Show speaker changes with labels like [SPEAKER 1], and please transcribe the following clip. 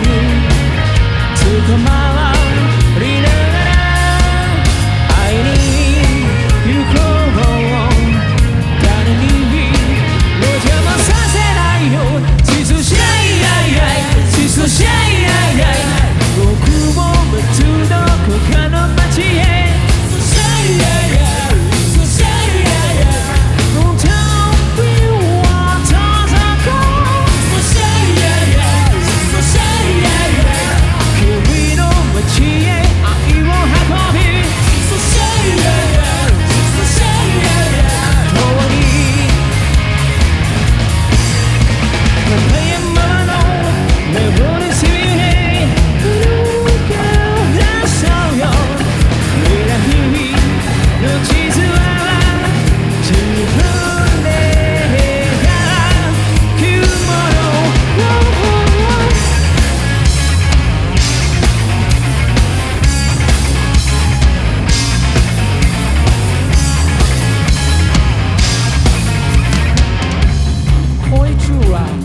[SPEAKER 1] to come mile ground.